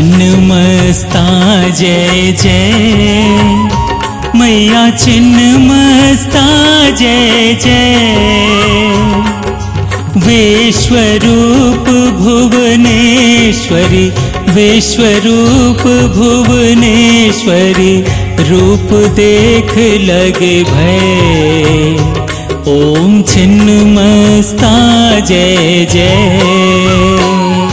छिन्न मस्ता जय जय। मैया छिन्न मस्ता जय जय। विश्वरूप भुवनेश्वरी विश्वरूप भुवनेश्वरी रूप देख लगे भय। ओम छिन्न मस्ता जय जय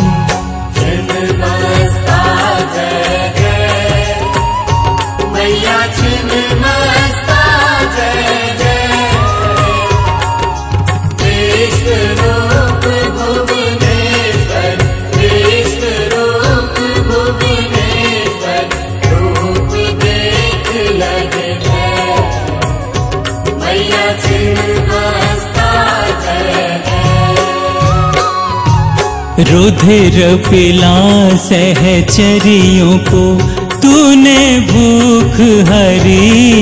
रुधिर पिला सहचरियों को तूने भूख हरी।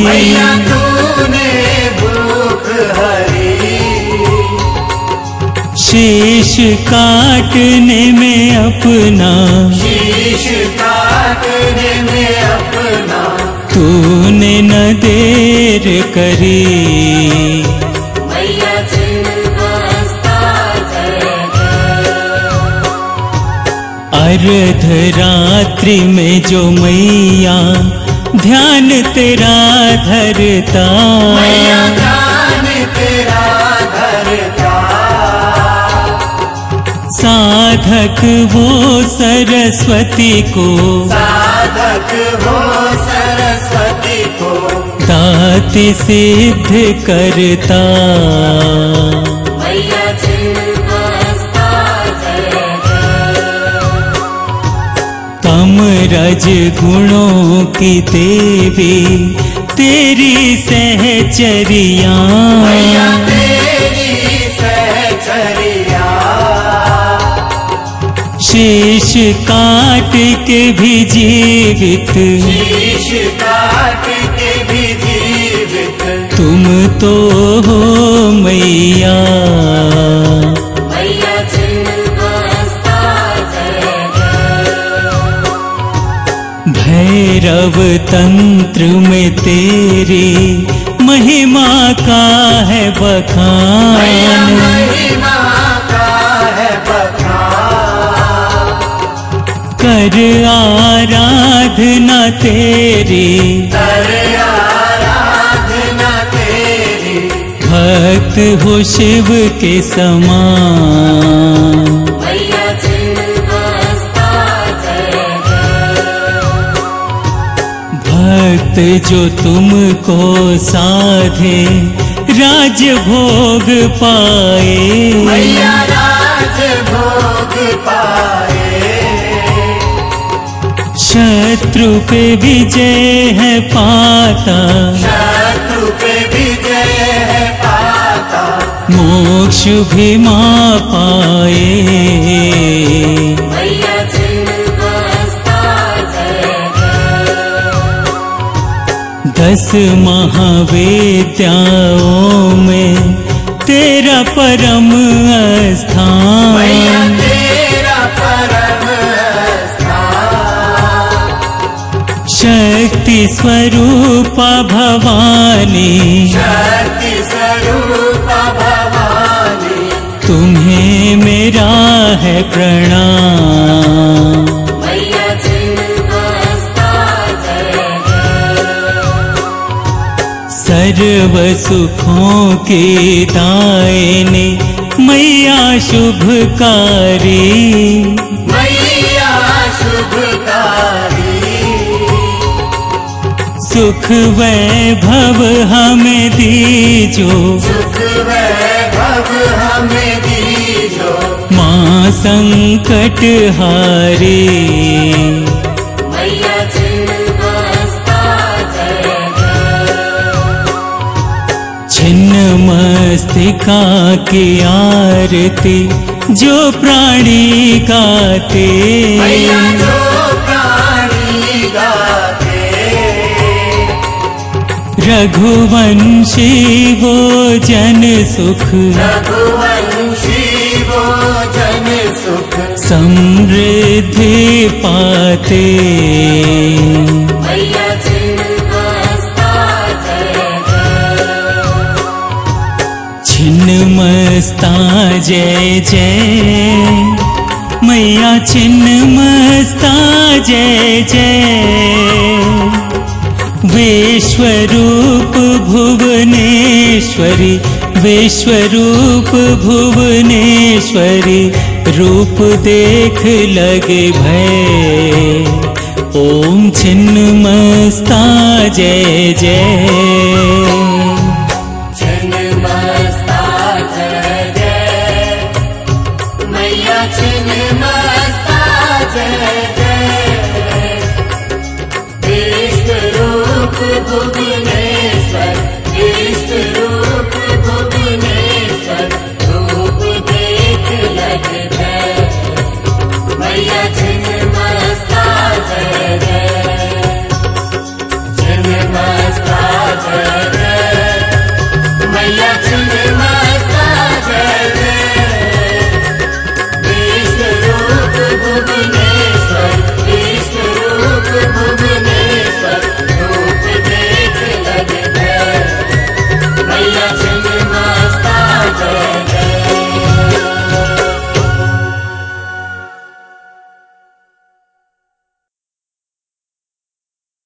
तूने भूख हरी। शीश काटने में अपना। शीश काटने में अपना। तूने न देर करी। जय अर्धरात्रि में जो मैया ध्यान तेरा धरता। ध्यान तेरा धरता। साधक वो सरस्वती को साधक हो सरस्वती को। दाति सिद्ध करता। मैया रज गुणों की देवी तेरी सहचरिया। शेष काट के भी जीवित। शीश काट के भी जीवित। तुम तो हो मैया। भैरव तंत्र में तेरी महिमा का है बखान। महिमा का है बखान। कर आराधना तेरी कर आराधना तेरी। भक्त हो शिव के समान। भक्त जो तुमको साधे राज भोग पाए। राज भोग पाए। शत्रु पे विजय है पाता। शत्रु पे विजय है पाता। मोक्ष भी माँ पाए। दस महावेद्याओं में तेरा परम स्थान। तेरा परम स्थान। शक्ति स्वरूपा भवानी। शक्ति स्वरूप भवानी। तुम्हें मेरा है प्रणाम। सर्व सुखों के दायने मैया शुभकारी। मैया शुभकारी। सुख वैभव हमें दीजो। सुख वैभव हमें दीजो। माँ संकट हारी। मस्तिका की आरती जो प्राणी गाते। मैया जो प्राणी गाते। रघुवंशी वो जन सुख। रघुवंशी वो जन सुख। समृद्धि पाते छिन्नमस्ता जय जय मैया छिन्नमस्ता जय जय विश्वरूप भुवनेश्वरी विश्वरूप भुवनेश्वरी रूप देख लगे भय। ॐ छिन्नमस्ता जय जय मैया